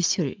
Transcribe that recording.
все